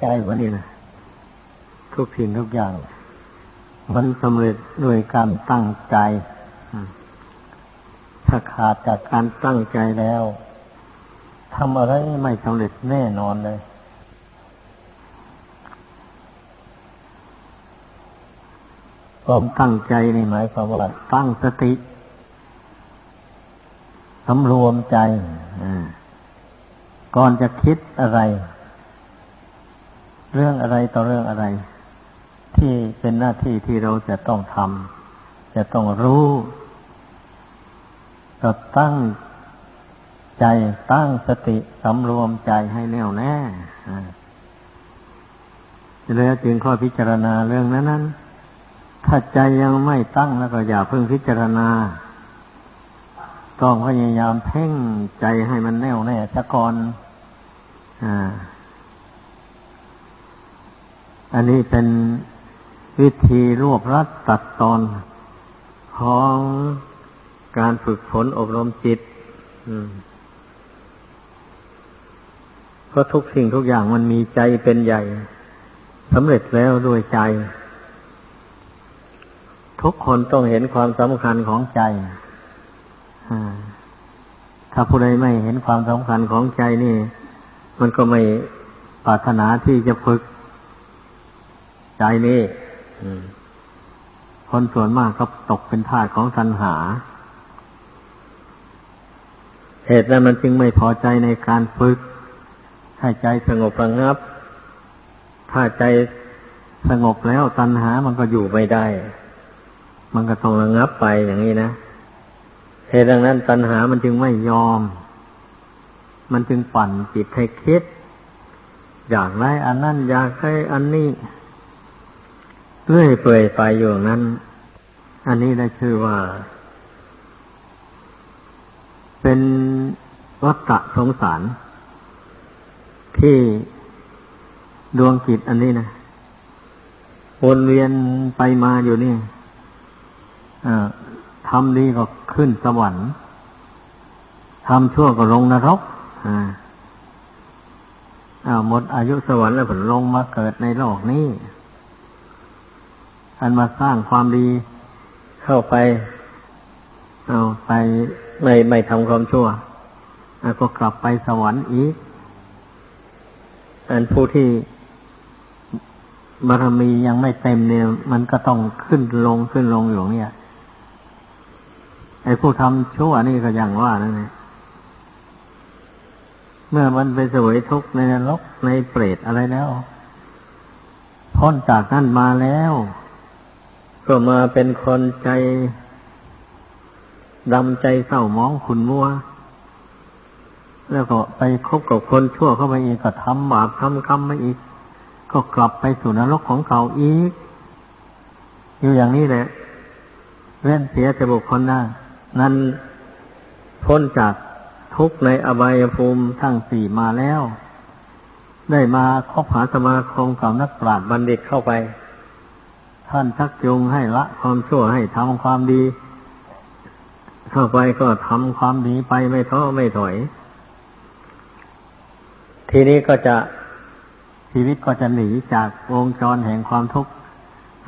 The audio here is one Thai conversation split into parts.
ใจวะนี่นะทุกสิ่งทุกอย่าง มันสำเร็จด้วยการตั้งใจ ถ้าขาดจากการตั้งใจแล้วทำอะไรไม่สำเร็จแน่นอนเลย ความตั้งใจนี่หมายความว่าตั้งสติสำรวมใจ ก่อนจะคิดอะไร เรื่องอะไรต่อเรื่องอะไร ที่เป็นหน้าที่ที่เราจะต้องทำจะต้องรู้ก็ตั้งใจตั้งสติสำรวมใจให้แน่วแน่แล้วจึงข้อพิจารณาเรื่องนั้นนั้นถ้าใจยังไม่ตั้งแล้วก็อย่าเพิ่งพิจารณา ต้องพยายามเพ่งใจให้มันแน่วแน่ซะก่อน อ่า อันนี้เป็นวิธีรวบรัดตัดตอนของการฝึกฝนอบรมจิตเพราะทุกสิ่งทุกอย่างมันมีใจเป็นใหญ่สำเร็จแล้วด้วยใจ ทุกคนต้องเห็นความสำคัญของใจถ้าผู้ใดไม่เห็นความสำคัญของใจนี่ มันก็ไม่ปรารถนาที่จะฝึก ใจนี่คนส่วนมากก็ตกเป็นทาสของตัณหา เหตุนั้นมันจึงไม่พอใจในการฝึก ให้ใจสงบระงับ ถ้าใจสงบแล้วตัณหามันก็อยู่ไม่ได้ มันก็ต้องระงับไปอย่างนี้นะเหตุดังนั้นตัณหามันจึงไม่ยอม มันจึงปั่นจิตให้คิด อยากได้อันนั้นอยากได้อันนี้ เรื่อยเปื่อยไปอยู่นั้น อันนี้ได้ชื่อว่า เป็นวัฏฏะสงสาร ที่ดวงจิตอันนี้นะวนเวียนไปมาอยู่นี่ทำดีก็ขึ้นสวรรค์ทำชั่วก็ลงนรกอ่าหมดอายุสวรรค์แล้วผลลงมาเกิดในโลกนี้ อันมาสร้างความดีเข้าไป เอาไปไม่ไม่ทำความชั่วก็กลับไปสวรรค์อีก อันผู้ที่บารมียังไม่เต็มเนี่ย มันก็ต้องขึ้นลงขึ้นลงอยู่เนี่ย ไอ้ผู้ทำชั่วนี่ก็อย่างว่านั่นเองเมื่อมันไปสวยทุกข์ในนรกในเปรตอะไรแล้วพ้นจากนั่นมาแล้ว ก็มาเป็นคนใจดำใจเศร้ามองขุนมัว แล้วก็ไปคบกับคนชั่วเข้าไปอีกก็ทำบาปทำกรรมมาอีก ก็กลับไปสู่นรกของเก่าอีก อยู่อย่างนี้แหละเว้นเสียจะบุคคลหน้า นั้นพ้นจากทุกข์ในอบายภูมิทั้งสี่มาแล้ว ได้มาคบหาสมาคมกับนักปราชญ์บัณฑิตเข้าไป ท่านชักจูงให้ละความชั่วให้ทำความดี เข้าไปก็ทำความดีไปไม่ท้อไม่ถอย ทีนี้ก็จะชีวิตก็จะหนีจากวงจรแห่งความทุกข์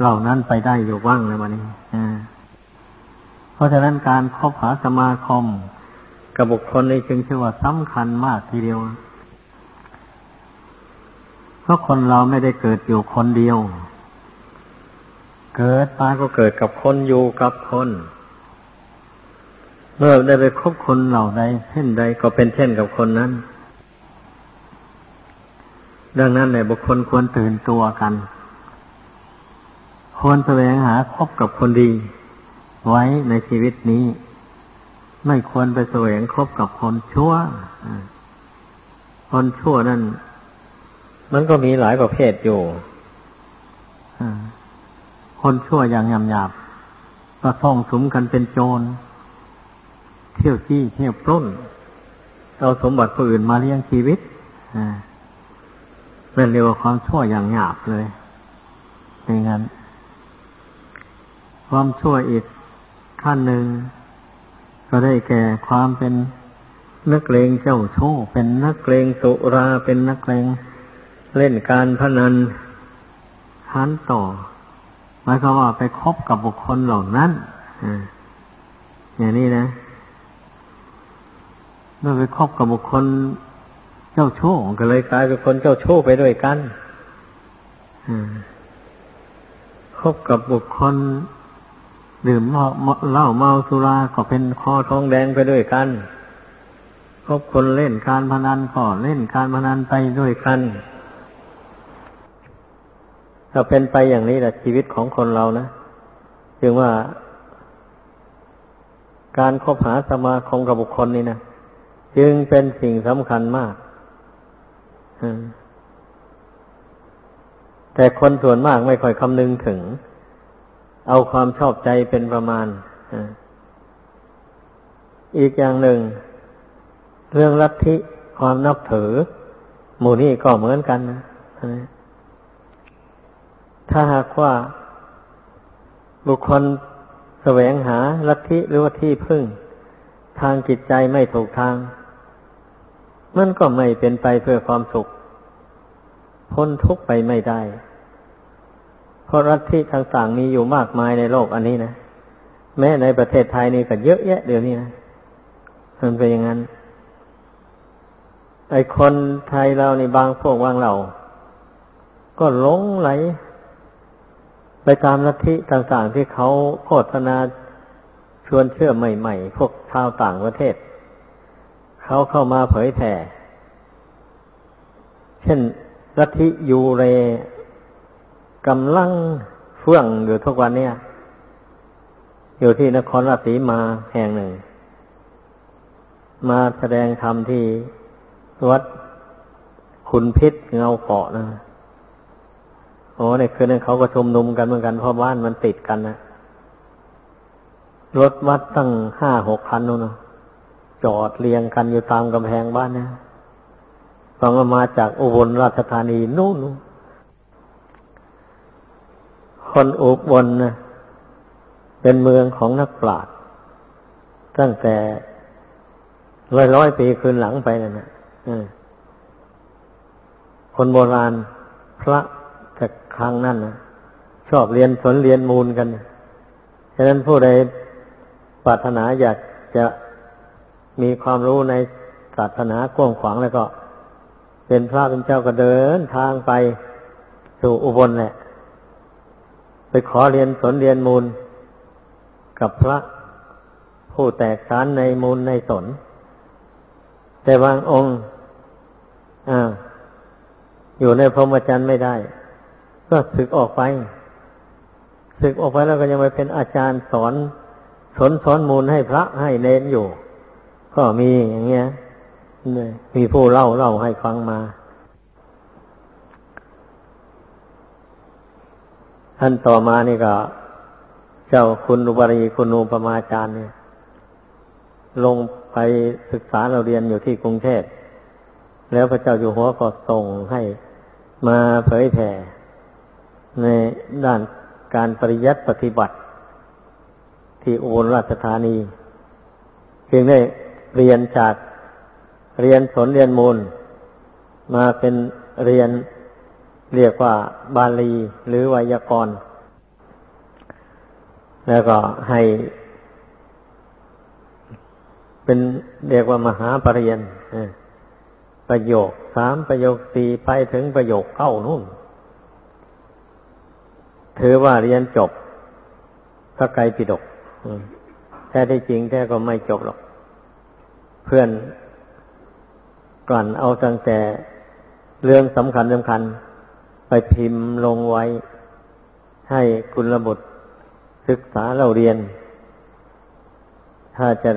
เหล่านั้นไปได้อยู่บ้างเลยวันนี้อ่าราะฉะนั้นการคบหาสมาคมกับบุคคลนี้จึงชื่อว่าสำคัญมากทีเดียว เพราะคนเราไม่ได้เกิดอยู่คนเดียว เกิดมาก็เกิดกับคนอยู่กับคน เมื่อได้ไปคบคนเหล่าใดเช่นใดก็เป็นเช่นกับคนนั้น ดังนั้นในบุคคลควรตื่นตัวกัน ควรแสวงหาคบกับคนดี ไว้ในชีวิตนี้ ไม่ควรไปแสวงคบกับคนชั่ว คนชั่วนั่นมันก็มีหลายประเภทอยู่ คนชั่วอย่างหยาบหยาบก็ท่องสมกันเป็นโจร เที่ยวจี้เที่ยวปล้น เอาสมบัติผู้อื่นมาเลี้ยงชีวิตเป็นเรียกว่าความชั่วอย่างหยาบเลยเป็นงั้น ความชั่วอีกขั้นหนึ่ง ก็ได้แก่ความเป็นนักเลงเจ้าชู้เป็นนักเลงสุราเป็นนักเลงเล่นการพนันทันต่อายความว่าไปคบกับบุคคลเหล่านั้นอย่างนี้นะเมื่อไปคบกับบุคคลเจ้าชู้ก็เลยกลายเป็นคนเจ้าชู้ไปด้วยกันคบกับบุคคลดื่มเหล้าเมาสุราก็เป็นคอทองแดงไปด้วยกันคบคนเล่นการพนันก็เล่นการพนันไปด้วยกัน ถ้าเป็นไปอย่างนี้แหละชีวิตของคนเรานะจึงว่าการคบหาสมาคมกับบุคคลนี่นะจึงเป็นสิ่งสำคัญมากแต่คนส่วนมากไม่ค่อยคำนึงถึง เอาความชอบใจเป็นประมาณอีกอย่างหนึ่ง เรื่องลัทธิความนับถือ หมู่นี้ก็เหมือนกันนะ ถ้าหากว่าบุคคลแสวงหาลัทธิหรือว่าที่พึ่ง ทางจิตใจไม่ถูกทาง มันก็ไม่เป็นไปเพื่อความสุข พ้นทุกข์ไปไม่ได้ เพราะลัทธิต่างๆมีอยู่มากมายในโลกอันนี้นะ แม้ในประเทศไทยนี่ก็เยอะแยะเดี๋ยวนี้นะมันเป็นอย่างนั้น ไอคนไทยเราในบางพวกบางเหล่าก็หลงไหล ตามลัทธิต่างๆที่เขาโฆษณาชวนเชื่อใหม่ๆ พวกชาวต่างประเทศ เขาเข้ามาเผยแผ่ เช่นลัทธิยูเรกำลังเฟื่องอยู่ทุกวันนี้อยู่ที่นครราชสีมาแห่งหนึ่ง มาแสดงธรรมที่วัดคุณพิษเงาเกาะนะ โอ้ในคืนนั้นเขาก็ชุมนุมกันเหมือนกันเพราะบ้านมันติดกันนะรถวัดตั้งห้าหกคันนู่นจอดเรียงกันอยู่ตามกำแพงบ้านนะฟังมาจากอุบลราชธานีนู่นคนอุบลนะเป็นเมืองของนักปราชญ์ตั้งแต่ร้อยร้อยปีคืนหลังไปนั่นนะคนโบราณพระ แต่ครั้งนั้นนะชอบเรียนสนเรียนมูลกันฉะนั้นผู้ใดปรารถนาอยากจะมีความรู้ในศาสนากว้างขวางแล้วก็ เป็นพระเป็นเจ้าก็เดินทางไปสู่อุบลแหละ ไปขอเรียนสนเรียนมูล กับพระผู้แตกสารในมูลในสน แต่บางองค์ออยู่ในพรหมจรรย์ไม่ได้ ก็ศึกออกไปศึกออกไปแล้วก็ยังไปเป็นอาจารย์สอนสอนสอนมูลให้พระให้เน้นอยู่ ก็มีอย่างเงี้ยมีผู้เล่าเล่าให้ฟังมาท่านต่อมานี่ก็ เจ้าคุณอุบรีคุณอุปมาจารย์เนี่ย ลงไปศึกษาเราเรียนอยู่ที่กรุงเทพแล้วพระเจ้าอยู่หัวก็ส่งให้มาเผยแผ่ ในด้านการปริยัติปฏิบัติ ที่อุบลราชธานีเพียงได้เรียนจากเรียนสนเรียนมูล มาเป็นเรียนเรียกว่าบาลีหรือไวยากรณ์ แล้วก็ให้ เป็นเรียกว่ามหาปรริญญาประโยคสามประโยคสี่ไปถึงประโยคเก้านู่น ถือว่าเรียนจบพระไกรปิฎกแท้ที่จริงแท้ก็ไม่จบหรอก เพื่อนกลั่นเอาตั้งแต่เรื่องสำคัญสำคัญ ไปพิมพ์ลงไว้ ให้คุณระบุศึกษาเราเรียน ถ้าจะ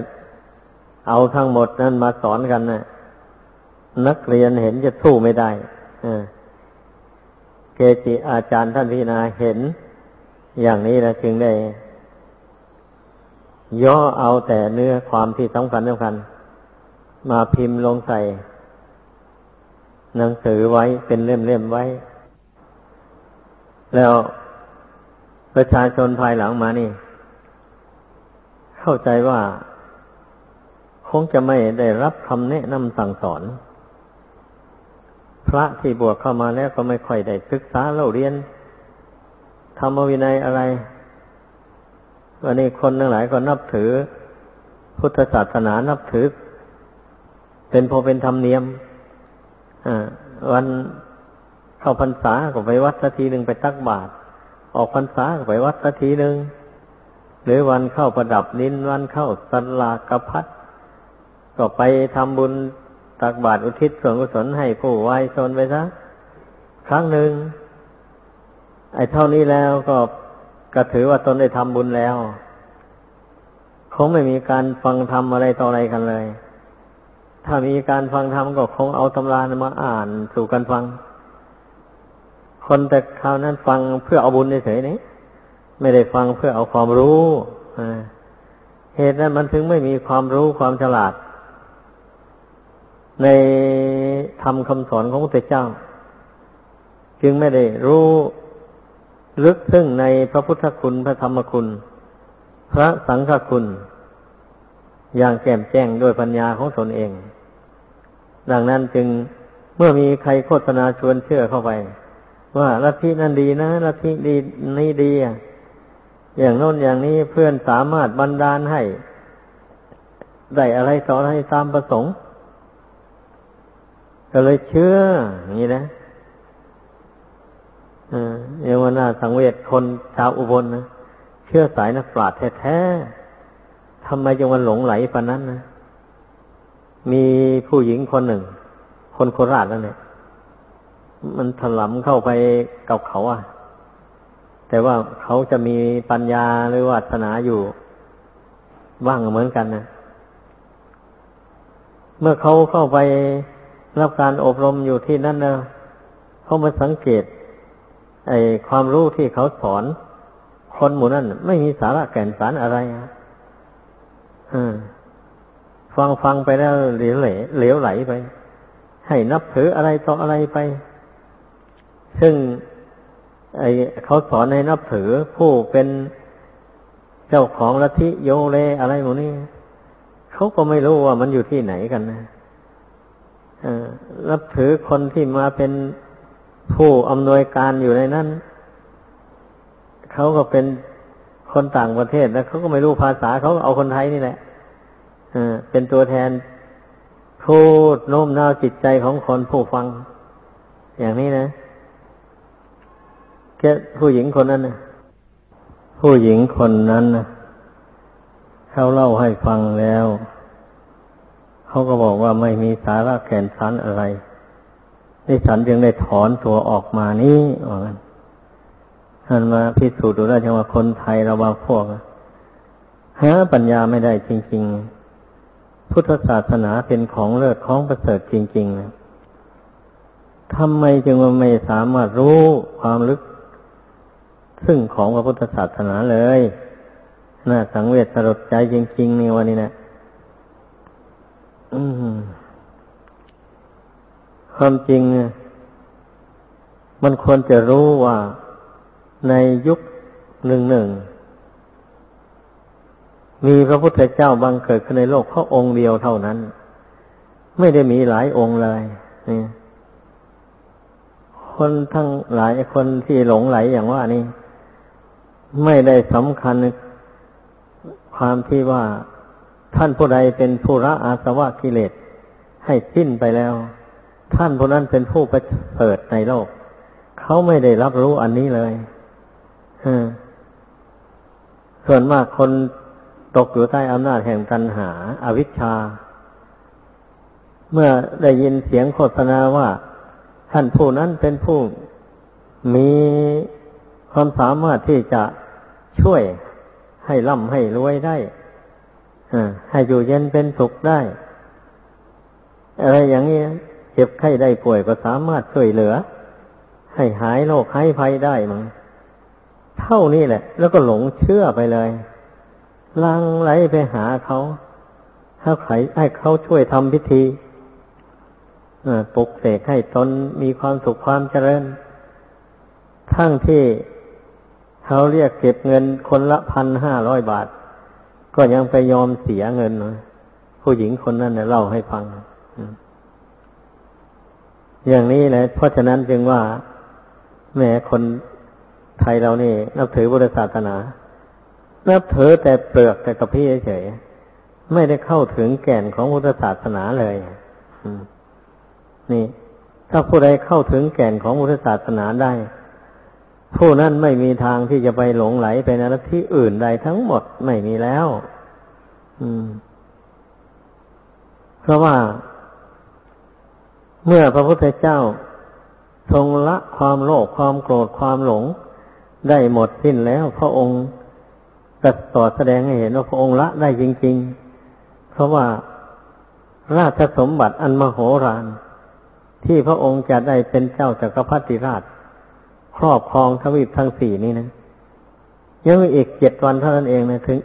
เอาทั้งหมดนั้นมาสอนกันนะ่ะนักเรียนเห็นจะสู้ไม่ได้ เเกจิอาจารย์ท่านพิจารณาเห็น อย่างนี้นะจึงได้ ย่อเอาแต่เนื้อความที่สำคัญสำคัญ มาพิมพ์ลงใส่ หนังสือไว้เป็นเล่มๆไว้ แล้วประชาชนภายหลังมานี่ เข้าใจว่า คงจะไม่ได้รับคำแนะนำสั่งสอน ระที่บวชเข้ามาแล้วก็ไม่ค่อยได้ศึกษาเล่าเรียนธรรมวินัยอะไร วันนี้คนทั้งหลายก็นับถือ พุทธศาสนานับถือ เป็นพอเป็นธรรมเนียมวันเข้าพรรษาก็ไปวัดสักทีหนึ่งไปตักบาตรออกพรรษาก็ไปวัดสักทีหนึ่งหรือวันเข้าประดับนินวันเข้าสันลากพัดก็ไปทำบุญ ตักบาตรอุทิศส่วนกุศลให้ผู้วายชนไปซะครั้งหนึ่ง ไอ้เท่านี้แล้วก็ก็ถือว่าตนได้ทำบุญแล้วคงไม่มีการฟังธรรมอะไรต่ออะไรกันเลย ถ้ามีการฟังธรรมก็คงเอาตำรามาอ่านสู่กันฟัง คนแต่คราวนั้นฟังเพื่อเอาบุญเฉยๆนี่ไม่ได้ฟังเพื่อเอาความรู้เหตุนั้นมันถึงไม่มีความรู้ความฉลาด ในธรรมคำสอนของพระพุทธเจ้า จึงไม่ได้รู้ลึกซึ้งในพระพุทธคุณพระธรรมคุณ พระสังฆคุณ อย่างแจ่มแจ้งด้วยปัญญาของตนเอง ดังนั้นจึงเมื่อมีใครโฆษณาชวนเชื่อเข้าไป ว่าลัทธินั้นดีนะลัทธิดีนี่ดีอย่างโน้นอย่างนี้เพื่อนสามารถบันดาลให้ ได้อะไรสอนให้ตามประสงค์ ก็เลยเชื่อ อย่างนี้นะเอวน่าสังเวชคนชาวอุบลนะเชื่อสายนักปราชญ์แท้ๆทำไมจึงวันหลงไหลปานนั้นนะมีผู้หญิงคนหนึ่ง คนโคราชนั่นแหละมันถลำเข้าไปกับเขาอะ แต่ว่าเขาจะมีปัญญาหรือวาสนาอยู่ว่างเหมือนกันนะเมื่อเขาเข้าไป รับการอบรมอยู่ที่นั่นนะเขามาสังเกต ไอ้ความรู้ที่เขาสอน คนหมู่นั้นไม่มีสาระแก่นสารอะไรอะฟังฟังไปแล้วเหลวไหลเหลวไหลไป ให้นับถืออะไรต่ออะไรไป ซึ่ง ไอเขาสอนให้นับถือผู้เป็นเจ้าของลัทธิโยเลอะไรหมดนี้เขาก็ไม่รู้ว่ามันอยู่ที่ไหนกันนะ นับถือคนที่มาเป็นผู้อำนวยการอยู่ในนั้น เขาก็เป็นคนต่างประเทศแล้วเขาก็ไม่รู้ภาษาเขาเอาคนไทยนี่แหละเป็นตัวแทนพูดโน้มน้าวจิตใจของคนผู้ฟัง อย่างนี้นะแค่ผู้หญิงคนนั้นนะผู้หญิงคนนั้นนะเขาเล่าให้ฟังแล้ว เขาก็บอกว่าไม่มีสาระแก่นสารอะไรนี่ฉันจึงได้ถอนตัวออกมานี้ว่างั้นท่านมาพิสูจน์ดูได้ว่าคนไทยเราบางพวกหาปัญญาไม่ได้จริง ๆ พุทธศาสนาเป็นของเลิศของประเสริฐจริงๆนะทำไมจึงว่าไม่สามารถรู้ความลึก ซึ่งของพระพุทธศาสนาเลย น่าสังเวชสลดใจจริงๆในวันนี้นะอืม ความจริง มันควรจะรู้ว่าในยุคหนึ่งหนึ่งมีพระพุทธเจ้าบังเกิดขึ้นในโลกเพราะองค์เดียวเท่านั้น ไม่ได้มีหลายองค์เลยนี่คนทั้งหลายคนที่หลงไหลอย่างว่านี่ไม่ได้สำคัญความที่ว่าท่านผู้ใดเป็นผู้ละอาสวะกิเลสให้สิ้นไปแล้ว ท่านผู้นั้นเป็นผู้ปเสริฐในโลก เขาไม่ได้รับรู้อันนี้เลยส่วนมากคนตกอยู่ใต้อำนาจแห่งตัณหาอาวิชชา เมื่อได้ยินเสียงโฆษณาว่า ท่านผู้นั้นเป็นผู้มีความสามารถที่จะช่วยให้ร่ำให้รวยได้ให้อยู่เย็นเป็นสุขได้ อะไรอย่างนี้ เจ็บไข้ได้ป่วยก็สามารถช่วยเหลือ ให้หายโรคหายภัยได้มั้งเท่านี้แหละ แล้วก็หลงเชื่อไปเลย ลังไหลไปหาเขา ถ้าใครให้เขาช่วยทำพิธีปลุกเสกให้ตนมีความสุขความเจริญ ทั้งที่เขาเรียกเก็บเงินคนละพันห้าร้อยบาท ก็ยังไปยอมเสียเงินผู้หญิงคนนั้นเล่าให้ฟัง อย่างนี้แหละเพราะฉะนั้นจึงว่าแม้คนไทยเรานี่ นับถือพุทธศาสนา นับถือแต่เปลือกแต่กระพี้เฉยไม่ได้เข้าถึงแก่นของพุทธศาสนาเลยนี่ ถ้าผู้ใดเข้าถึงแก่นของพุทธศาสนาได้ ผู้นั้นไม่มีทางที่จะไปหลงไหลไปในที่อื่นใดทั้งหมดไม่มีแล้ว อืม เพราะว่า เมื่อพระพุทธเจ้าทรงละความโลภความโกรธความหลง ได้หมดสิ้นแล้ว พระองค์ก็ต่อแสดงให้เห็นว่าพระองค์ละได้จริง ๆ เพราะว่าราชสมบัติอันมโหฬารที่พระองค์จะได้เป็นเจ้าจากักรพรรดิราช ครอบครองทวีปทั้งสี่นี้นะยังอีกเจ็ดวันเท่านั้นเองนะถึง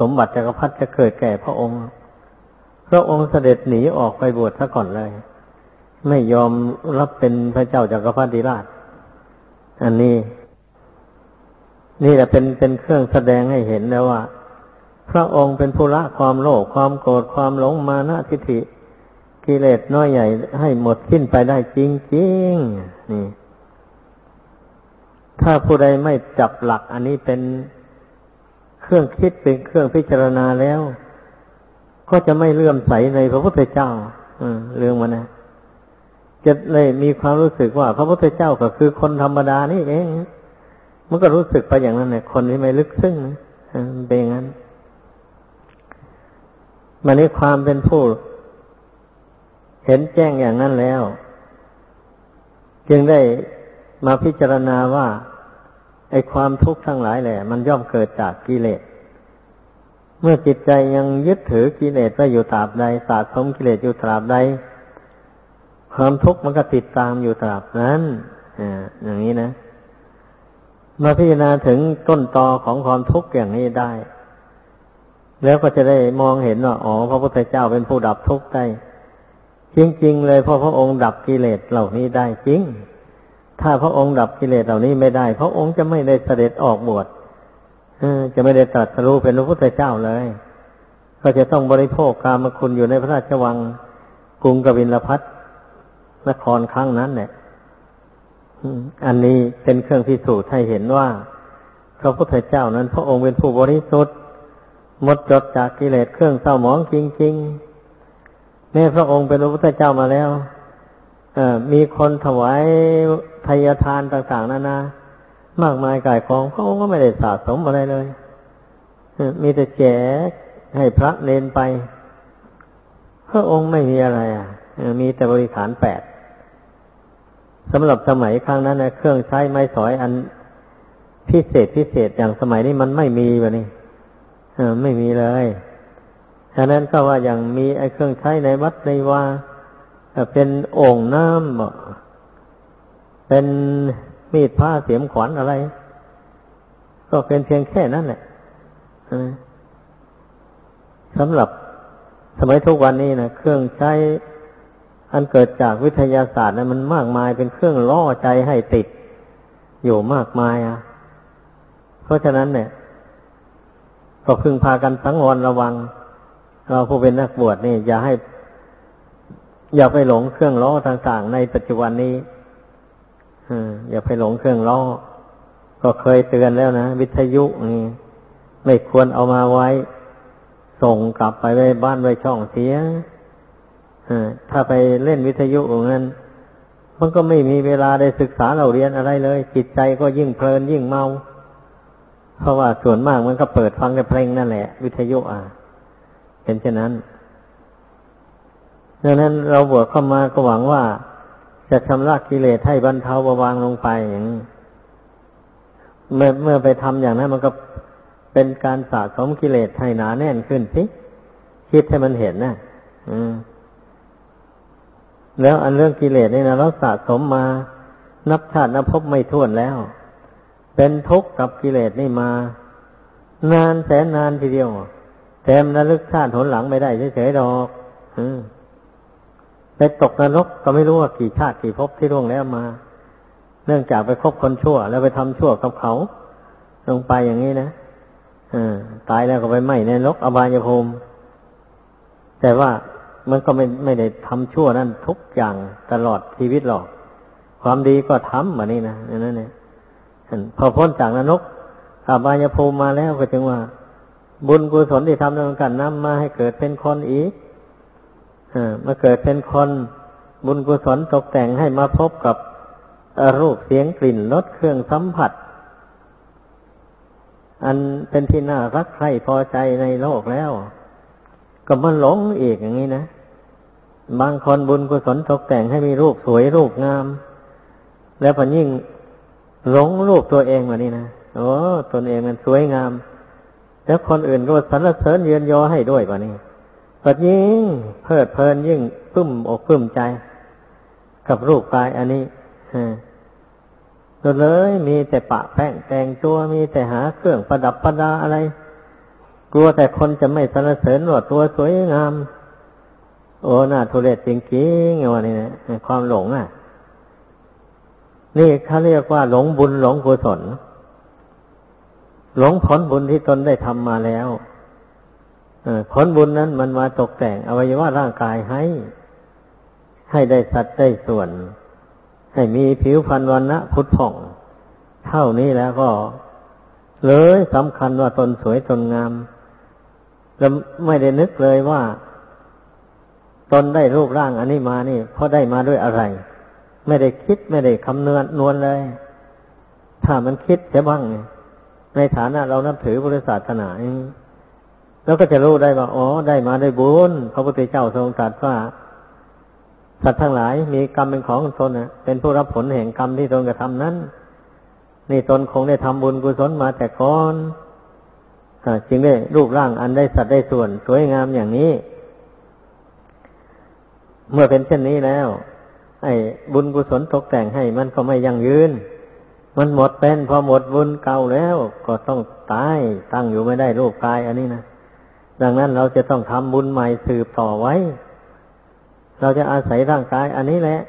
สมบัติจกักรพรรดิจะเกิดแก่พระองค์ พระองค์เสด็จหนีออกไปบวชซะก่อนเลย ไม่ยอมรับเป็นพระเจ้าจากักรพรรดิราช อันนี้ นี่แหละเป็นเป็นเครื่องแสดงให้เห็นแล้วว่า พระองค์เป็นผู้ละความโลภความโกรธความหลงมานะทิฐิกิเลสน้อยใหญ่ให้หมดสิ้นไปได้จริงๆนี่ ถ้าผู้ใดไม่จับหลัก อันนี้เป็นเครื่องคิดเป็นเครื่องพิจารณาแล้ว ก็จะไม่เลื่อมใสในพระพุทธเจ้าเรื่องมันนะ จะเลยมีความรู้สึกว่า พระพุทธเจ้าก็คือคนธรรมดานี่เองมันก็รู้สึกไปอย่างนั้นเนี่ยคนที่ไม่ลึกซึ้งเป็นอย่างนั้นมันนี้ความเป็นผู้ เห็นแจ้งอย่างนั้นแล้ว จึงได้มาพิจารณาว่า ไอ้ความทุกข์ทั้งหลายแหละ มันย่อมเกิดจากกิเลสเมื่อจิตใจยังยึดถือกิเลสไว้อยู่ตราบใดสะสมกิเลสอยู่ตราบใด ความทุกข์มันก็ติดตามอยู่ตราบนั้นอย่างนี้นะมาพิจารณาถึงต้นตอของความทุกข์อย่างนี้ได้ แล้วก็จะได้มองเห็นว่าอ๋อพระพุทธเจ้าเป็นผู้ดับทุกข์ได้จริงๆเลยเพราะพระองค์ดับกิเลสเหล่านี้ได้จริง ถ้าพระองค์ดับกิเลสเหล่านี้ไม่ได้ พระองค์จะไม่ได้เสด็จออกบวชจะไม่ได้ตรัสรู้เป็นพระพุทธเจ้าเลย ก็จะต้องบริโภคกามคุณอยู่ในพระราชวังกรุงกบิลพัท นครครั้งนั้นเนี่ยอันนี้เป็นเครื่องพิสูจน์ให้เห็นว่าพระพุทธเจ้านั้น พระองค์เป็นผู้บริสุทธิ์หมดจดจากกิเลสเครื่องเศร้าหมองจริงๆแม่พระองค์เป็นพระพุทธเจ้ามาแล้วมีคนถวายทายทานต่างๆนานามากมายกายของพระองค์ก็ไม่ได้สะสมอะไรเลยมีแต่แจกให้พระเนนไป พระองค์ไม่มีอะไร อะมีแต่บริขารแปด สำหรับสมัยครั้งนั้นนะเครื่องใช้ไม้สอยอันพิเศษพิเศษอย่างสมัยนี้มันไม่มีวะนี่ไม่มีเลยฉะนั้นก็ว่าอย่างมีไอ้เครื่องใช้ในวัดในว่าเป็นโอ่งน้ำเป็นมีดผ้าเสียมขวัญอะไร ก็เป็นเพียงแค่นั้นแหละสำหรับสมัยทุกวันนี้นะเครื่องใช้ อันเกิดจากวิทยาศาสตร์นะมันมากมายเป็นเครื่องล่อใจให้ติดอยู่มากมายอะ เพราะฉะนั้นเนี่ย ก็พึงพากันสังวรระวัง เราผู้เป็นนักบวชนี่ อย่าให้ อย่าไปหลงเครื่องล้อต่างๆในปัจจุบันนี้อย่าไปหลงเครื่องล้อ ก็เคยเตือนแล้วนะ วิทยุนี่ไม่ควรเอามาไว้ ส่งกลับไปไว้บ้านไว้ช่องเสีย ถ้าไปเล่นวิทยุอย่างนั้น มันก็ไม่มีเวลาได้ศึกษาเราเรียนอะไรเลย จิตใจก็ยิ่งเพลินยิ่งเมา เพราะว่าส่วนมากมันก็เปิดฟังแต่เพลงนั่นแหละ วิทยุอะเป็นเช่นนั้น ดังนั้นเราบวชเข้ามาก็หวังว่าจะชำระกิเลสให้บรรเทาเบาบางลงไปอย่างเมื่อเมื่อไปทำอย่างนั้นมันก็เป็นการสะสมกิเลสให้หนาแน่นขึ้นสิคิดให้มันเห็นนะอืม แล้วอันเรื่องกิเลสนี่นะเราสะสมมานับชาตินับพบไม่ท้วนแล้ว เป็นทุกข์กับกิเลสนี่มา นานแสนนานทีเดียวแต่มระลึกชาติหนหลังไม่ได้เฉยๆดอกไปตกนรกก็ไม่รู้ว่ากี่ชาติกี่ภพที่ล่วงแล้วมา เนื่องจากไปคบคนชั่ว แล้วไปทำชั่วกับเขา ลงไปอย่างนี้นะอตายแล้วก็ไปไหม้ในนรกอบายภูมิ แต่ว่า มันก็ไม่ไม่ได้ทำชั่วนั่นทุกอย่างตลอดชีวิตหรอก ความดีก็ทำแบบนี้นะนั่นเองพอพ้นจากนรกอาบายภูมิมาแล้วก็จึงว่า บุญกุศลที่ทำด้วยกันนำมาให้เกิดเป็นคนอีกมาเกิดเป็นคนบุญกุศลตกแต่งให้มาพบกับรูปเสียงกลิ่นรสเครื่องสัมผัส อันเป็นที่น่ารักใคร่พอใจในโลกแล้ว ก็มาหลงอีกอย่างนี้นะ บางคนบุญกุศลตกแต่งให้มีรูปสวยรูปงาม แล้วพอยิ่งหลงรูปตัวเองแบบนี้นะโอ้ตนเองมันสวยงาม แล้วคนอื่นก็สรรเสริญเยือนยอให้ด้วยแบบนี้ก็ยิ่งเพลิดเพลินยิ่งปึ้มอกปึ้มใจ กับรูปกายอันนี้ก็เลยมีแต่ปะแป้งแต่งตัวมีแต่หาเครื่องประดับประดาอะไร กลัวแต่คนจะไม่สรรเสริญว่าตัวสวยงาม โอ้น่าทุเรศจริงๆอย่างนี้นะความหลงอะ นี่เขาเรียกว่าหลงบุญหลงกุศลหลงผลบุญที่ตนได้ทำมาแล้วผลบุญนั้นมันมาตกแต่งอวัยวะร่างกายให้ ให้ได้สัดได้ส่วน ให้มีผิวพรรณวันนะพุทธผ่อง เท่านี้แล้วก็ เลยสำคัญว่าตนสวยตนงาม แล้วไม่ได้นึกเลยว่า ตนได้รูปร่างอันนี้มานี่เพราะได้มาด้วยอะไร ไม่ได้คิดไม่ได้คำนวณนวลเลย ถ้ามันคิดเสียบ้างในฐานะเรานับถือพุทธศาสนาแล้วก็จะรู้ได้ว่า อ๋อ ได้มาด้วยบุญพระพุทธเจ้าทรงตรัสว่าสัตว์ทั้งหลายมีกรรมเป็นของตนเป็นผู้รับผลแห่งกรรมที่ตนกระทำนั้น นี่ตนคงได้ทำบุญกุศลมาแต่ก่อน จึงได้รูปร่างอันได้สัตว์ได้ส่วน สวยงามอย่างนี้ เมื่อเป็นเช่นนี้แล้ว ไอ้บุญกุศลตกแต่งให้มันก็ไม่ยั่งยืน มันหมดเป็นพอหมดบุญเก่าแล้ว ก็ต้องตายตั้งอยู่ไม่ได้รูปกายอันนี้นะดังนั้นเราจะต้องทำบุญใหม่สืบต่อไว้ เราจะอาศัยร่างกายอันนี้แหละ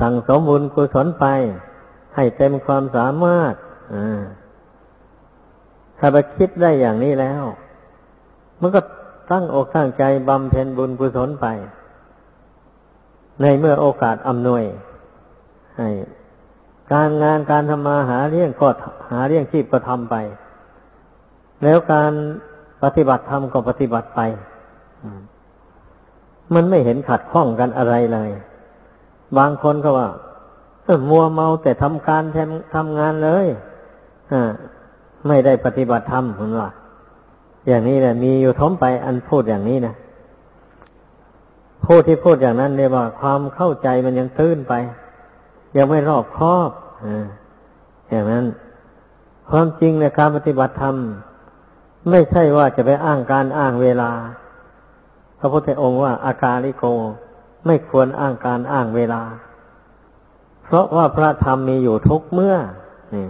สั่งสมบุญกุศลไป ให้เต็มความสามารถ อ่า ถ้าไปคิดได้อย่างนี้แล้ว มันก็ตั้งอกตั้งใจบำเพ็ญบุญกุศลไป ในเมื่อโอกาสอำนวย ให้การงานการทำมาหาเลี้ยงก็หาเลี้ยงชีพก็ทำไป แล้วการปฏิบัติธรรมก็ปฏิบัติไป มันไม่เห็นขัดข้องกันอะไรเลย บางคนก็ว่ามัวเมาแต่ทำการทำงานเลย ไม่ได้ปฏิบัติธรรมคุณว่าอย่างนี้แหละมีอยู่ทมไปอันพูดอย่างนี้นะพูดที่พูดอย่างนั้นเรียกว่าความเข้าใจมันยังตื้นไป ยังไม่รอบคอบอย่างนั้น ความจริงในการปฏิบัติธรรม ไม่ใช่ว่าจะไปอ้างการอ้างเวลา พระพุทธองค์ว่าอาการลิโก ไม่ควรอ้างการอ้างเวลา เพราะว่าพระธรรมมีอยู่ทุกเมื่อนี่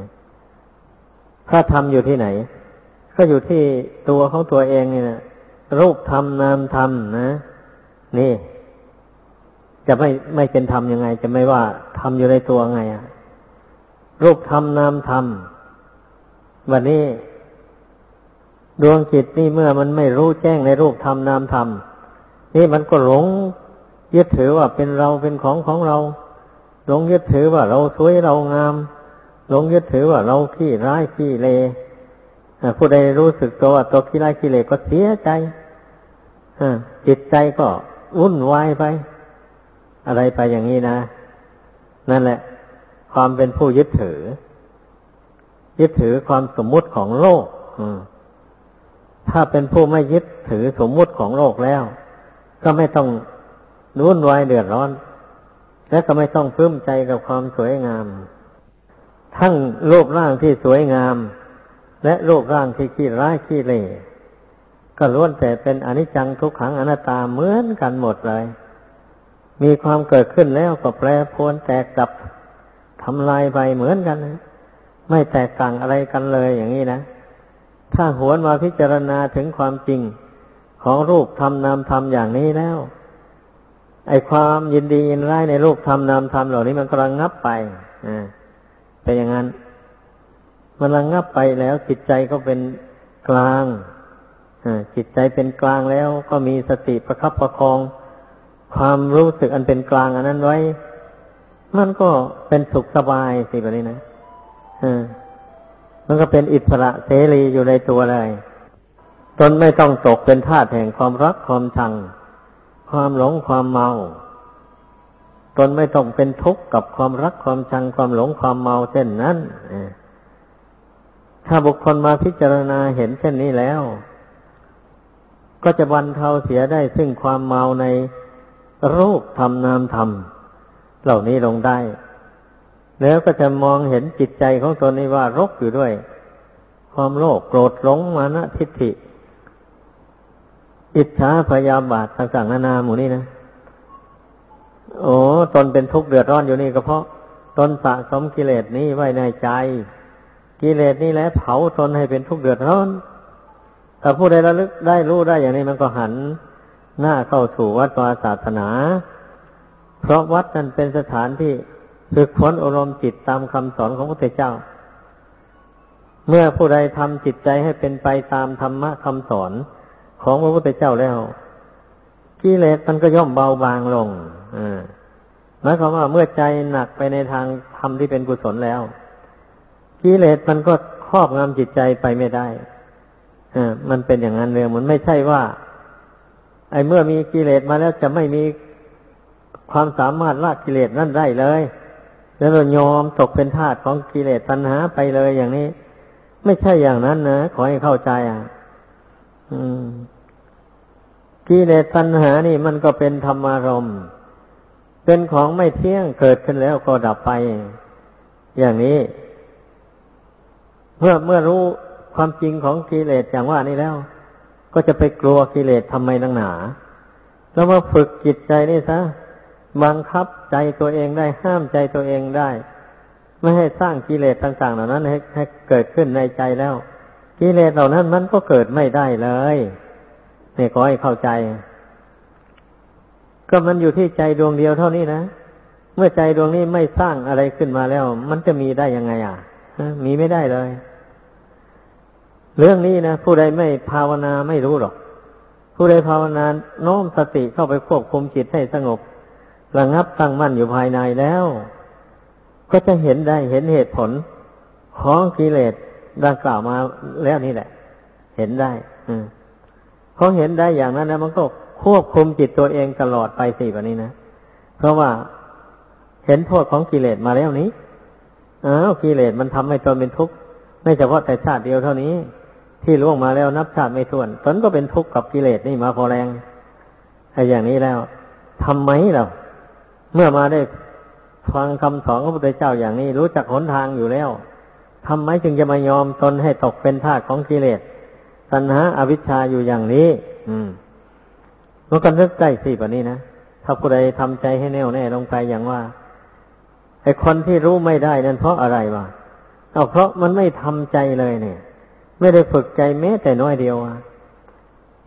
พระธรรมอยู่ที่ไหน ก็อยู่ที่ตัวของตัวเองนี่นะรูปธรรมนามธรรมนะนี่ จะไม่ไม่เป็นธรรมยังไง จะไม่ว่าธรรมอยู่ในตัวไงอะรูปธรรมนามธรรมวันนี้ ดวงจิตนี่เมื่อมันไม่รู้แจ้งในรูปธรรมนามธรรมนี่มันก็หลงยึดถือว่าเป็นเราเป็นของของเรา หลงยึดถือว่าเราสวยเรางาม หลงยึดถือว่าเราขี้ร้ายขี้เลผู้ใดรู้สึกตัวว่าตัวขี้ร้ายขี้เลก็เสียใจจิตใจก็วุ่นวายไป อะไรไปอย่างนี้นะ นั่นแหละ ความเป็นผู้ยึดถือ ยึดถือความสมมุติของโลกอืมถ้าเป็นผู้ไม่ยึดถือสมมุติของโลกแล้ว ก็ไม่ต้องนุ่นวายเดือดร้อน และก็ไม่ต้องพื้มใจกับความสวยงาม ทั้งรูปร่างที่สวยงาม และรูปร่างที่ขี้ร้ายขี้เล่ก็ล้วนแต่เป็นอนิจจังทุกขังอนัตตาเหมือนกันหมดเลย มีความเกิดขึ้นแล้วก็แปรปรวนแตกดับทำลายไปเหมือนกันไม่แตกต่างอะไรกันเลยอย่างนี้นะ ถ้าหวนมาพิจารณาถึงความจริงของรูปธรรมนามธรรมอย่างนี้แล้ว ไอความยินดียินร้ายในรูปธรรมนามธรรมเหล่านี้มันกำลังงับไปอ่า เป็นอย่างนั้น มันระงงับไปแล้วจิตใจก็เป็นกลางจิตใจเป็นกลางแล้วก็มีสติประคับประคอง ความรู้สึกอันเป็นกลางอันนั้นไว้ มันก็เป็นสุขสบายสิแบบนี้นะมันก็เป็นอิสระเสรีอยู่ในตัวเลยตนไม่ต้องตกเป็นทาสแห่งความรักความชัง ความหลงความเมา ตนไม่ต้องเป็นทุกข์กับความรักความชังความหลงความเมาเช่นนั้นถ้าบุคคลมาพิจารณาเห็นเช่นนี้แล้ว ก็จะบรรเทาเสียได้ซึ่งความเมาในรูปธรรมนามธรรมเหล่านี้ลงได้ แล้วก็จะมองเห็นจิตใจของตนนี้ว่ารกอยู่ด้วย ความโลภโกรธหลงมานะทิฏฐิ อิจฉาพยาบาทต่างๆนานาหมู่นี้นะ โอ้ตนเป็นทุกข์เดือดร้อนอยู่นี่ก็เพราะตนสะสมกิเลสนี้ไว้ในใจ กิเลสนี่แหละเผาตนให้เป็นทุกข์เดือดร้อน ถ้าผู้ใดระลึกได้รู้ได้อย่างนี้มันก็หันหน้าเข้าสู่วัดวาศาสนา เพราะวัดนั้นเป็นสถานที่ฝึกฝนอารมณ์จิตตามคำสอนของพระพุทธเจ้า เมื่อผู้ใดทำจิตใจให้เป็นไปตามธรรมะคำสอนของพระพุทธเจ้าแล้ว กิเลสมันก็ย่อมเบาบางลง หมายความว่าเมื่อใจหนักไปในทางธรรมที่เป็นกุศลแล้วกิเลสมันก็ครอบงำจิตใจไปไม่ได้มันเป็นอย่างนั้นเลยมันไม่ใช่ว่า ไอ้เมื่อมีกิเลสมาแล้วจะไม่มีความสามารถละกิเลสนั่นได้เลย แล้วเรายอมตกเป็นทาสของกิเลสตัณหาไปเลยอย่างนี้ ไม่ใช่อย่างนั้นนะขอให้เข้าใจอะกิเลสตัณหานี่มันก็เป็นธรรมารมณ์ เป็นของไม่เที่ยงเกิดขึ้นแล้วก็ดับไป อย่างนี้ เมื่อเมื่อรู้ความจริงของกิเลสอย่างว่านี้แล้ว ก็จะไปกลัวกิเลสทำไมนังหนา แล้วมาฝึกจิตใจนี่ซะบังคับใจตัวเองได้ห้ามใจตัวเองได้ ไม่ให้สร้างกิเลสต่าง ๆ เหล่านั้นให้ให้เกิดขึ้นในใจแล้วกิเลสเหล่านั้นมันก็เกิดไม่ได้เลยนี่ขอให้เข้าใจ ก็มันอยู่ที่ใจดวงเดียวเท่านี้นะเมื่อใจดวงนี้ไม่สร้างอะไรขึ้นมาแล้ว มันจะมีได้ยังไงอะมีไม่ได้เลย เรื่องนี้นะผู้ใดไม่ภาวนาไม่รู้หรอก ผู้ใดภาวนาโน้มสติเข้าไปควบคุมจิตให้สงบระงับตั้งมั่นอยู่ภายในแล้ว ก็จะเห็นได้เห็นเหตุผลของกิเลสดังกล่าวมาแล้วนี่แหละ เห็นได้ อืมพอเห็นได้อย่างนั้นนะมันก็ ควบคุมจิตตัวเองตลอดไปสิแบบนี้นะ เพราะว่าเห็นโทษของกิเลสมาแล้วนี้อ้าวกิเลสมันทำให้ตนเป็นทุกข์ไม่เฉพาะแต่ชาติเดียวเท่านี้ ที่ล่วงมาแล้วนับชาติไม่ถ้วน ตนก็เป็นทุกข์กับกิเลสนี่มาพอแรงไอ้อย่างนี้แล้วทำไมเราเมื่อมาได้ฟังคำสอนของพระพุทธเจ้าอย่างนี้ รู้จักหนทางอยู่แล้วทำไมจึงจะมายอมตนให้ตกเป็นทาสของกิเลสตัณหาอาวิชชาอยู่อย่างนี้ อืม มันก็นึกได้สิแบบนี้นะถ้าผู้ใดทำใจให้แน่วแน่ลงไปอย่างว่าไอ้คนที่รู้ไม่ได้นั้นเพราะอะไรวะเอาเพราะมันไม่ทำใจเลยเนี่ย ไม่ได้ฝึกใจแม้แต่น้อยเดียว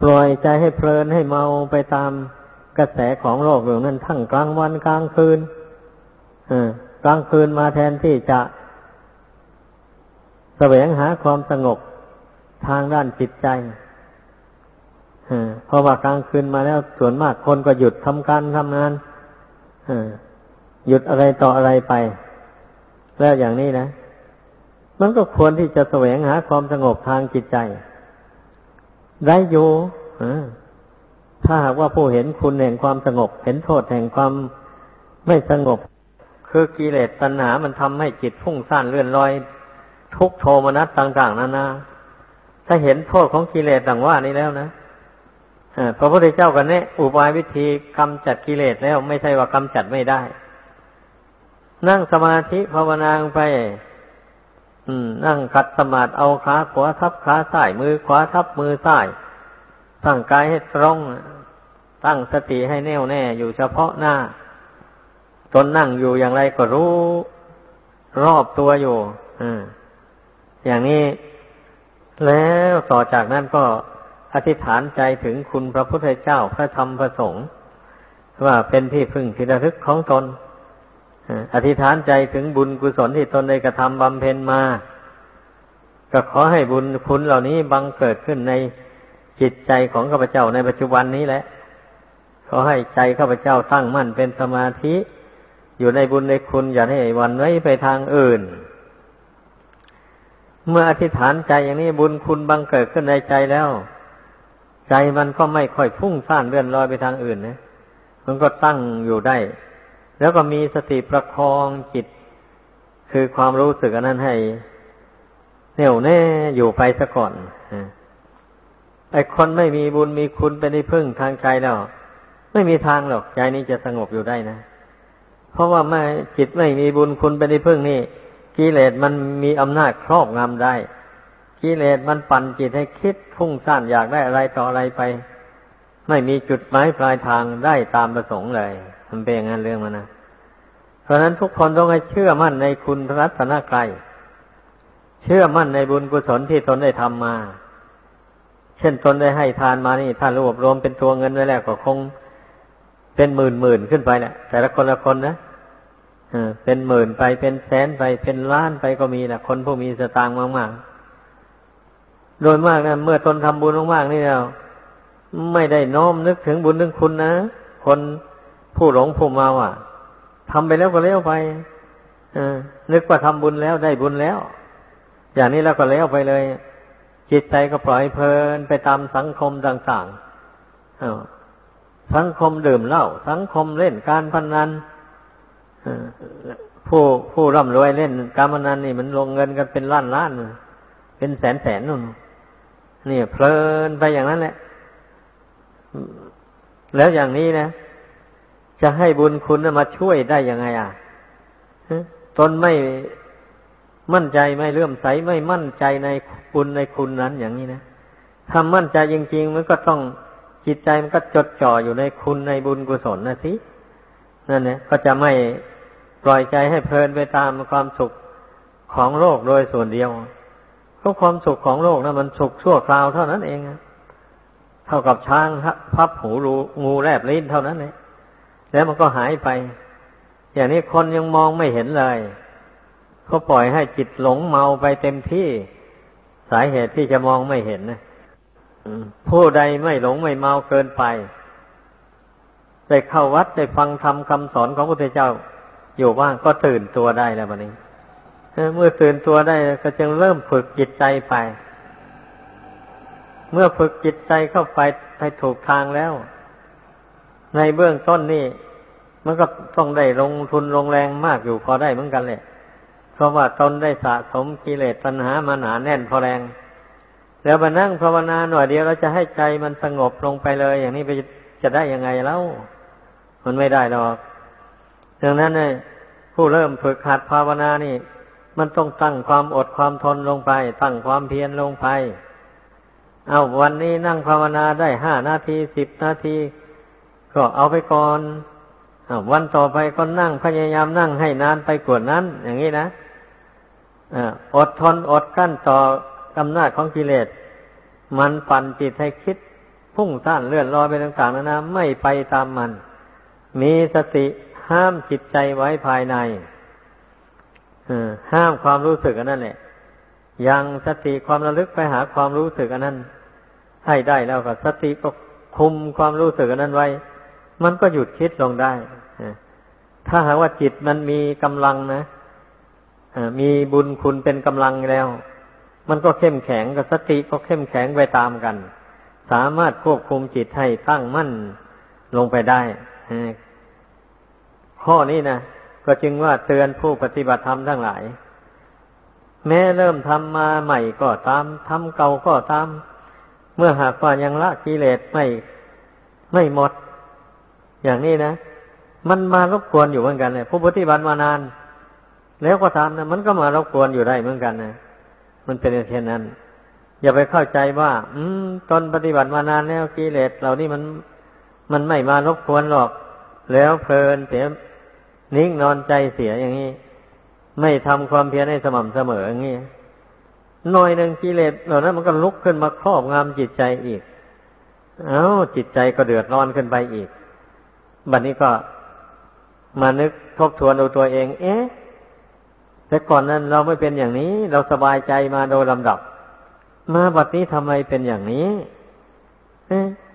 ปล่อยใจให้เพลินให้เมาไปตามกระแสของโลกอย่างนั้นทั้งกลางวันกลางคืนกลางคืนมาแทนที่จะแสวงหาความสงบทางด้านจิตใจ เพราะว่ากลางคืนมาแล้วส่วนมากคนก็หยุดทำการทำงานหยุดอะไรต่ออะไรไป แล้วอย่างนี้นะ มันก็ควรที่จะแสวงหาความสงบทางจิตใจ ได้อยู่ถ้าหากว่าผู้เห็นคุณแห่งความสงบ เห็นโทษแห่งความไม่สงบ คือกิเลสตัณหา มันทำให้จิตพุ่งซ่านเลื่อนลอย ทุกโทมนัสต่าง ๆนานาถ้าเห็นโทษของกิเลสต่างว่านี้แล้วนะ พระพุทธเจ้ากันเนี่ยอุบายวิธีกำจัดกิเลสแล้ว ไม่ใช่ว่ากำจัดไม่ได้ นั่งสมาธิภาวนาไปนั่งขัดสมาธิเอาขาขวาทับขาซ้ายมือขวาทับมือซ้ายตั้งกายให้ตรง ตั้งสติให้แน่วแน่อยู่เฉพาะหน้า ตนนั่งอยู่อย่างไรก็รู้ รอบตัวอยู่อย่างนี้แล้วต่อจากนั้นก็ อธิษฐานใจถึงคุณพระพุทธเจ้าพระธรรมพระสงฆ์ว่าเป็นที่พึ่งที่ระลึกของตนอธิษฐานใจถึงบุญกุศลที่ตนได้กระทำบำเพ็ญมา ก็ขอให้บุญคุณเหล่านี้บังเกิดขึ้นในจิตใจของข้าพเจ้าในปัจจุบันนี้แหละ ขอให้ใจข้าพเจ้าตั้งมั่นเป็นสมาธิอยู่ในบุญในคุณอย่าให้วันไว้ไปทางอื่น เมื่ออธิษฐานใจอย่างนี้บุญคุณบังเกิดขึ้นในใจแล้ว ใจมันก็ไม่ค่อยพุ่งซ่านเลื่อนลอยไปทางอื่นนะมันก็ตั้งอยู่ได้ แล้วก็มีสติประคองจิต คือความรู้สึกอันนั้นให้แน่วแน่อยู่ไปซะก่อนไอ้คนไม่มีบุญมีคุณเป็นที่พึ่งทางใจแล้ว ไม่มีทางหรอกใจนี้จะสงบอยู่ได้นะเพราะว่าไม่จิตไม่มีบุญคุณเป็นที่พึ่งนี่กิเลสมันมีอำนาจครอบงำได้ กิเลสมันปั่นจิตให้คิดพุ่งซ่านอยากได้อะไรต่ออะไรไป ไม่มีจุดหมายปลายทางได้ตามประสงค์เลยมันเป็นอย่างนั้นเรื่องมันนะเพราะนั้นทุกคนต้องให้เชื่อมั่นในคุณพระรัตนกรัยเชื่อมั่นในบุญกุศลที่ตนได้ทำมา เช่นตนได้ให้ทานมานี่ท่านรวบรวมเป็นตัวเงินไว้แล้วก็คงเป็นหมื่นหมื่นขึ้นไปแหละแต่ละคนละคนนะเป็นหมื่นไปเป็นแสนไปเป็นล้านไปก็มีแหละคนผู้มีสตางค์มากๆ โดยมากนะเมื่อตนทำบุญมากๆนี่แล้วไม่ได้น้อมนึกถึงบุญนึกคุณนะคนผู้หลงผู้เมาว่ะทำไปแล้วก็แล้วไปนึกว่าทำบุญแล้วได้บุญแล้ว อย่างนี้แล้วก็แล้วไปเลย จิตใจก็ปล่อยเพลินไปตามสังคมต่างๆสังคมดื่มเหล้าสังคมเล่นการพนนันผู้ผู้ร่ำรวยเล่นการพนันนี่มันลงเงินกันเป็นล้านล้านเป็นแสนแสนนู่น เนี่ยเพลินไปอย่างนั้นแหละ แล้วอย่างนี้นะ จะให้บุญคุณมาช่วยได้ยังไงอะตนไม่มั่นใจไม่เลื่อมใสไม่มั่นใจในบุญในคุณนั้นอย่างนี้นะถ้ามั่นใจจริง ๆ มันก็ต้องจิตใจมันก็จดจ่ออยู่ในคุณในบุญกุศลนะสินั่นเนี่ยก็จะไม่ปล่อยใจให้เพลินไปตามความสุขของโลกโดยส่วนเดียว เพราะความสุขของโลกนะั้นมันสุขชั่วคราวเท่านั้นเองเท่ากับช้างพับหูรูงูแลบลิ้นเท่านั้นเลยแล้วมันก็หายไป อย่างนี้คนยังมองไม่เห็นเลยก็ปล่อยให้จิตหลงเมาไปเต็มที่สาเหตุที่จะมองไม่เห็นนะผู้ใดไม่หลงไม่เมาเกินไปได้เข้าวัดได้ฟังธรรมคำสอนของพระพุทธเจ้า อยู่ว่างก็ตื่นตัวได้แล้ววันนี้ เมื่อตื่นตัวได้ก็จึงเริ่มฝึกจิตใจไป เมื่อฝึกจิตใจเข้าไปไปถูกทางแล้ว ในเบื้องต้นนี่มันก็ต้องได้ลงทุนลงแรงมากอยู่พอได้เหมือนกันแหละราะว่าตนได้สะสมกิเลสตัณหามาหนาแน่นพอแรง แล้วมานั่งภาวนาหน่อยเดียวเราจะให้ใจมันสงบลงไปเลย อย่างนี้ไปจะได้ยังไงแล้ว มันไม่ได้หรอกดังนั้นเนี่ยผู้เริ่มฝึกหัดภาวนานี่ มันต้องตั้งความอดความทนลงไป ตั้งความเพียรลงไป เอาวันนี้นั่งภาวนาได้ห้านาทีสิบนาที ก็เอาไปก่อนวันต่อไปก็นั่งพยายามนั่งให้นานไปกว่านั้น อย่างนี้นะอดทนอดกั้นต่ออำนาจของกิเลส มันปั่นจิตให้คิดพุ่งซ่านเลื่อนลอยไปต่างๆนานาไม่ไปตามมัน มีสติห้ามจิตใจไว้ภายใน ห้ามความรู้สึกอันนั้นแหละยังสติความระลึกไปหาความรู้สึกอันนั้น ให้ได้แล้วก็สติก็คุมความรู้สึกอันนั้นไว้ มันก็หยุดคิดลงได้ถ้าหากว่าจิตมันมีกำลังนะมีบุญคุณเป็นกำลังแล้ว มันก็เข้มแข็งกับสติก็เข้มแข็งไปตามกัน สามารถควบคุมจิตให้ตั้งมั่นลงไปได้ข้อนี้นะ ก็จึงว่าเตือนผู้ปฏิบัติธรรมทั้งหลาย แม้เริ่มทำมาใหม่ก็ตามทำเก่าก็ตาม เมื่อหากว่ายังละกิเลสไม่ไม่หมด อย่างนี้นะ มันมารบกวนอยู่เหมือนกันเลยผู้ปฏิบัติมานาน แล้วก็ตามนะมันก็มารบกวนอยู่ได้เหมือนกันนะมันเป็นเช่นนั้น อย่าไปเข้าใจว่า อืมตนปฏิบัติมานานแล้วกิเลสเหล่านี้มันมันไม่มารบกวนหรอก แล้วเพลินเสีย นิ่งนอนใจเสียอย่างนี้ ไม่ทำความเพียรให้สม่ำเสมออย่างนี้หน่อยหนึ่งกิเลสเหล่านั้นมันก็ลุกขึ้นมาครอบงำจิตใจอีก เอา้าจิตใจก็เดือดร้อนขึ้นไปอีก บัดนนี้ก็มานึกทบทวนดูตัวเอง เอ๊ะ แต่ก่อนนั้นเราไม่เป็นอย่างนี้ เราสบายใจมาโดยลำดับ มาบัดนี้ทำไมเป็นอย่างนี้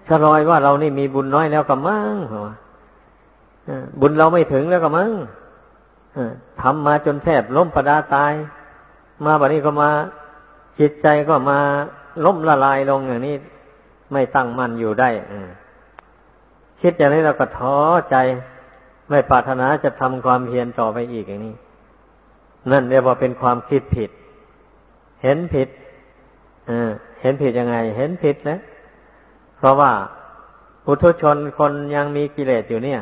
ชะลอยว่าเรานี่มีบุญน้อยแล้วก็มั่ง บุญเราไม่ถึงแล้วก็มั่งทำมาจนแทบล้มประดาตาย มาบัดนี้ก็มาจิตใจก็มาล้มละลายลงอย่างนี้ ไม่ตั้งมั่นอยู่ได้คิดอย่างนี้เราก็ท้อใจไม่ปรารถนาจะทำความเพียรต่อไปอีกอย่างนี้ นั่นเรียกว่าเป็นความคิดผิด เห็นผิดเห็นผิดยังไง เห็นผิดแล้วเพราะว่าปุถุชนคนยังมีกิเลสอยู่เนี่ย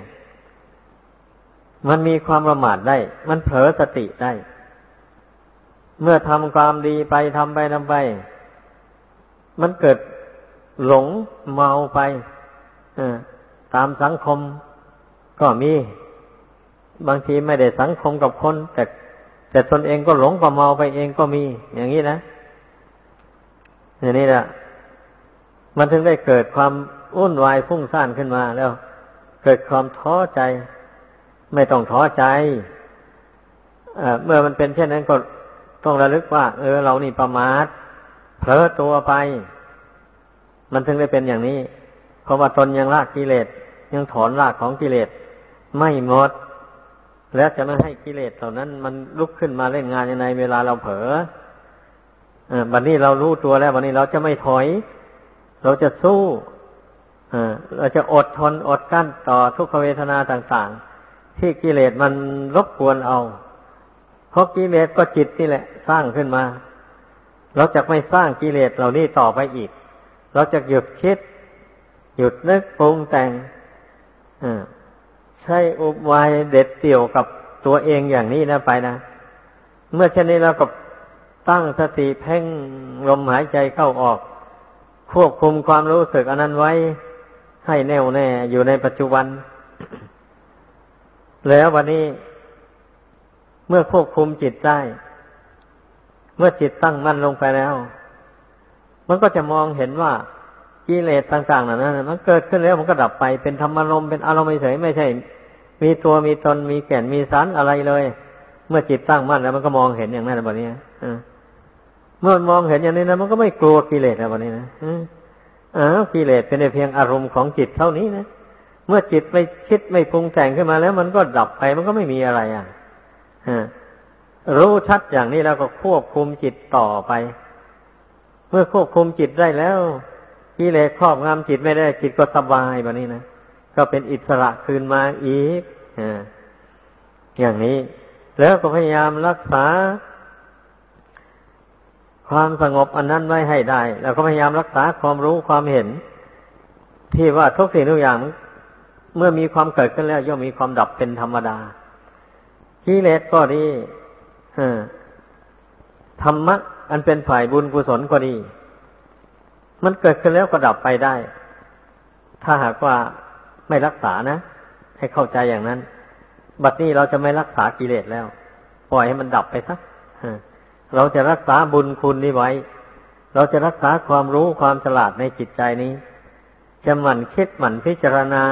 มันมีความประมาทได้ มันเผลอสติได้ เมื่อทำความดีไปทำไปทำไป มันเกิดหลงเมาไปตามสังคมก็มี บางทีไม่ได้สังคมกับคน แต่แต่ตนเองก็หลงก็เมาไปเองก็มี อย่างนี้นะอย่างนี้แหละมันถึงได้เกิดความวุ่นวายพุ่งซ่านขึ้นมาแล้ว เกิดความท้อใจ ไม่ต้องท้อใจเมื่อมันเป็นเช่นนั้นก็ต้องระลึกว่า เออ เรานี่ประมาทเผลอตัวไป มันถึงได้เป็นอย่างนี้ เพราะว่าตนยังลากกิเลสยังถอนรากของกิเลสไม่หมด แล้วจะไม่ให้กิเลสเหล่านั้น มันลุกขึ้นมาเล่นงานในเวลาเราเผลอบัดนนี้เรารู้ตัวแล้วบันนี้เราจะไม่ถอย เราจะสู้เราจะอดทนอดกั้นต่อทุกขเวทนาต่าง ๆ ที่กิเลสมันรบกวนเอา เพราะกิเลสก็จิตนี่แหละ สร้างขึ้นมา เราจะไม่สร้างกิเลสเหล่านี้ต่อไปอีก เราจะหยุดคิด หยุดนึกปรุงแต่งใช้อุบายเด็ดเตี่ยวกับตัวเองอย่างนี้นะไปนะเมื่อเช่นนี้เราก็ตั้งสติเพ่งลมหายใจเข้าออก ควบคุมความรู้สึกอันนั้นไว้ให้แน่วแน่อยู่ในปัจจุบัน แล้ววันนี้เมื่อควบคุมจิตได้ เมื่อจิตตั้งมั่นลงไปแล้ว มันก็จะมองเห็นว่ากิเลสต่างๆเหล่านั้นมันเกิดขึ้นแล้วมันก็ดับไปเป็นธรรมารมเป็นอารมณ์เฉยไม่ใช่ มีตัวมีตนมีแก่นมีสารอะไรเลย เมื่อจิตตั้งมั่นแล้วมันก็มองเห็นอย่างนั้นแบบนี้เมื่อมองเห็นอย่างนี้นะมันก็ไม่กลัวกิเลสแล้วแบบนี้นะอ้าวกิเลสเป็นเพียงอารมณ์ของจิตเท่านี้นะ เมื่อจิตไม่คิดไม่ปรุงแต่งขึ้นมาแล้ว มันก็ดับไปมันก็ไม่มีอะไรอะรู้ชัดอย่างนี้แล้วก็ควบคุมจิตต่อไป เมื่อควบคุมจิตได้แล้วกิเลสครอบงำจิตไม่ได้จิตก็สบายแบบนี้นะก็เป็นอิสระคืนมาอีกอย่างนี้ แล้วก็พยายามรักษา ความสงบอันนั้นไว้ให้ได้ แล้วก็พยายามรักษาความรู้ความเห็น ที่ว่าทุกสิ่งทุกอย่าง เมื่อมีความเกิดขึ้นแล้ว ย่อมมีความดับเป็นธรรมดากิเลสก็ดีธรรมะอันเป็นฝ่ายบุญกุศลก็ดี มันเกิดขึ้นแล้วก็ดับไปได้ ถ้าหากว่าไม่รักษานะ ให้เข้าใจอย่างนั้น บัดนี้เราจะไม่รักษากิเลสแล้ว ปล่อยให้มันดับไปสักเราจะรักษาบุญคุณนี้ไว้ เราจะรักษาความรู้ความฉลาดในจิตใจนี้ จะหมั่นคิดหมั่นพิจารณา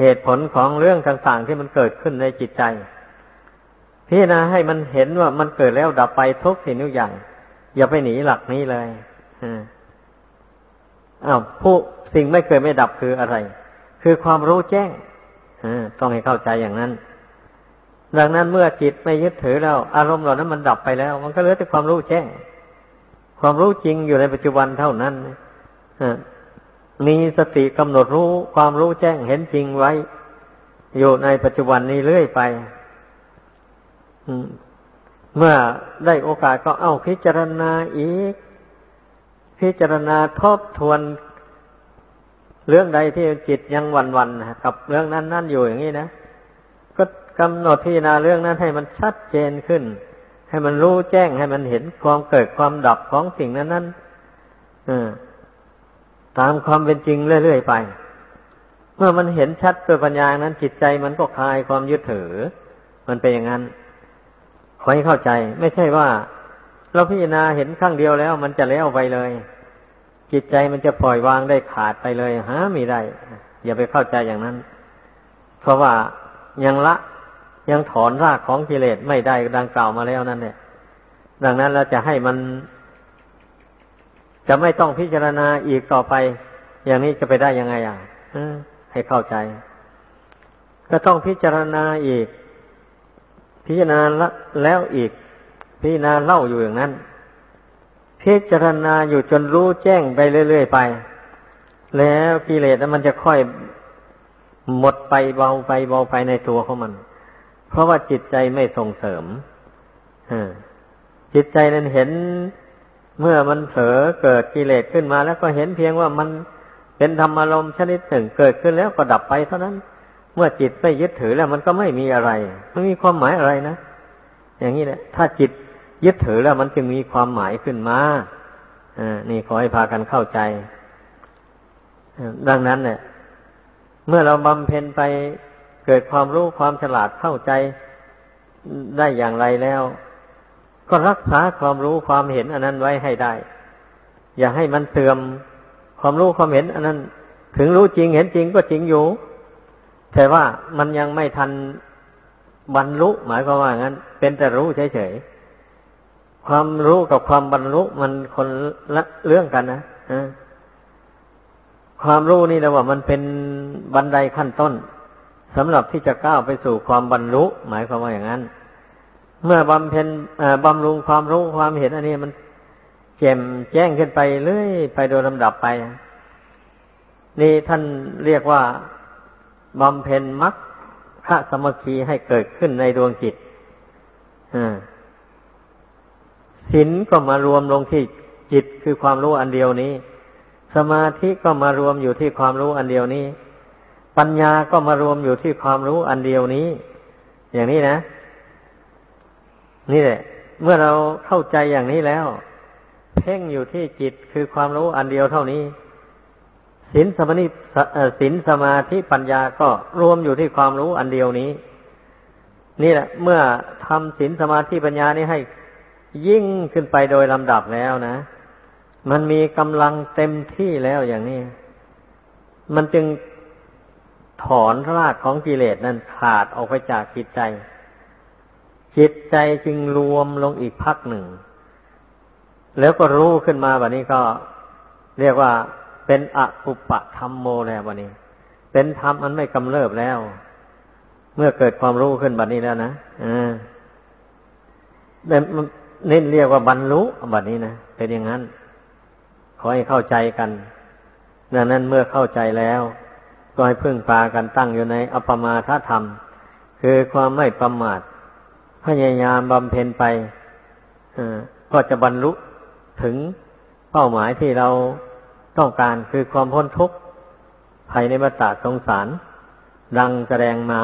เหตุผลของเรื่องต่างๆที่มันเกิดขึ้นในจิตใจพิจารณาให้มันเห็นว่ามันเกิดแล้วดับไปทุกสิ่งทุกอย่าง อย่าไปหนีหลักนี้เลยอ้าวผู้สิ่งไม่เกิดไม่ดับคืออะไร คือความรู้แจ้งต้องให้เข้าใจอย่างนั้น ดังนั้นเมื่อจิตไม่ยึดถือแล้ว อารมณ์เหล่านั้นมันดับไปแล้ว มันก็เหลือแต่ความรู้แจ้ง ความรู้จริงอยู่ในปัจจุบันเท่านั้น มีสติกำหนดรู้ความรู้แจ้งเห็นจริงไว้ อยู่ในปัจจุบันนี้เรื่อยไปเมื่อได้โอกาสก็เอาพิจารณาอีก พิจารณาทบทวน เรื่องใดที่จิตยังวันวันกับเรื่องนั้นนั่นอยู่อย่างนี้นะก็กำหนดพิจารณาเรื่องนั้นให้มันชัดเจนขึ้น ให้มันรู้แจ้งให้มันเห็นความเกิดความดับของสิ่งนั้นนั้น ตามความเป็นจริงเรื่อยๆไป เมื่อมันเห็นชัดด้วยปัญญานั้น จิตใจมันก็คลายความยึดถือ มันเป็นอย่างนั้นขอให้เข้าใจ ไม่ใช่ว่า เราพิจารณาเห็นครั้งเดียวแล้ว มันจะแล้วไปเลย จิตใจมันจะปล่อยวางได้ขาดไปเลยหาม่ได้ อย่าไปเข้าใจอย่างนั้น เพราะว่ายังละยังถอนรากของกิเลสไม่ได้ดังกล่าวมาแล้วนั่นเนี่ยดังนั้นเราจะให้มัน จะไม่ต้องพิจารณาอีกต่อไป อย่างนี้จะไปได้ยังไงอะให้เข้าใจ ก็ต้องพิจารณาอีก พิจารณาแล้วอีก พิจารณาเล่าอยู่อย่างนั้น พิจารณาอยู่จนรู้แจ้งไปเรื่อยๆไป แล้วกิเลสมันจะค่อยหมดไปเบาไปเบาไปในตัวของมัน เพราะว่าจิตใจไม่ส่งเสริมจิตใจนั้นเห็น เมื่อมันเผลอเกิดกิเลสขึ้นมา แล้วก็เห็นเพียงว่ามันเป็นธรรมารมณ์ชนิดหนึ่งเกิดขึ้นแล้วก็ดับไปเท่านั้น เมื่อจิตไม่ยึดถือแล้วมันก็ไม่มีอะไรไม่มีความหมายอะไรนะอย่างนี้แหละถ้าจิตยึดถือแล้วมันจึงมีความหมายขึ้นมาอ่านี่ขอให้พากันเข้าใจดังนั้นเนี่ยเมื่อเราบำเพ็ญไปเกิดความรู้ความฉลาดเข้าใจได้อย่างไรแล้ว ก็รักษาความรู้ความเห็นอันนั้นไว้ให้ได้ อย่าให้มันเสื่อมความรู้ความเห็น อันนั้น ถึงรู้จริงเห็นจริงก็จริงอยู่ แต่ว่ามันยังไม่ทันบรรลุหมายความว่างั้น เป็นแต่รู้เฉยๆความรู้กับความบรรลุมันคนละเรื่องกันนะความรู้นี่เราว่ามันเป็นบันไดขั้นต้นสำหรับที่จะก้าวไปสู่ความบรรลุ หมายความว่าอย่างนั้น เมื่อบำเพ็ญบำรุงความรู้ความเห็นอันนี้มันแจ่มแจ้งขึ้นไปเรื่อยไปโดยลำดับไป นี่ท่านเรียกว่าบำเพ็ญมรรคพระสมคีให้เกิดขึ้นในดวงจิตศีลก็มารวมลงที่จิตคือความรู้อันเดียวนี้ สมาธิก็มารวมอยู่ที่ความรู้อันเดียวนี้ ปัญญาก็มารวมอยู่ที่ความรู้อันเดียวนี้ อย่างนี้นะ นี่แหละ เมื่อเราเข้าใจอย่างนี้แล้ว เพ่งอยู่ที่จิตคือความรู้อันเดียวเท่านี้ศีลสมาธิศีลสมาธิปัญญาก็รวมอยู่ที่ความรู้อันเดียวนี้ นี่แหละ เมื่อทำศีลสมาธิปัญญานี้ให้ยิ่งขึ้นไปโดยลำดับแล้วนะ มันมีกำลังเต็มที่แล้วอย่างนี้ มันจึงถอนรากของกิเลสนั้นขาดออกไปจากจิตใจ จิตใจจึงรวมลงอีกพักหนึ่ง แล้วก็รู้ขึ้นมาแบบนี้ก็เรียกว่าเป็นอกุปะธรรมโมแล้ววันนี้ เป็นธรรมมันไม่กำเริบแล้ว เมื่อเกิดความรู้ขึ้นแบบนี้แล้วนะอ่าเน้นเรียกว่าบรรลุแบบนี้นะเป็นอย่างนั้น ขอให้เข้าใจกันดังนั้นเมื่อเข้าใจแล้วก็ให้พึ่งพากันตั้งอยู่ในอัปมาทธรรม คือความไม่ประมาท พยายามบำเพ็ญไปก็จะบรรลุถึงเป้าหมายที่เราต้องการคือความพ้นทุกข์ภายในบัตาสงสาร ดังแสดงมา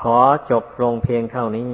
ขอจบลงเพียงเท่านี้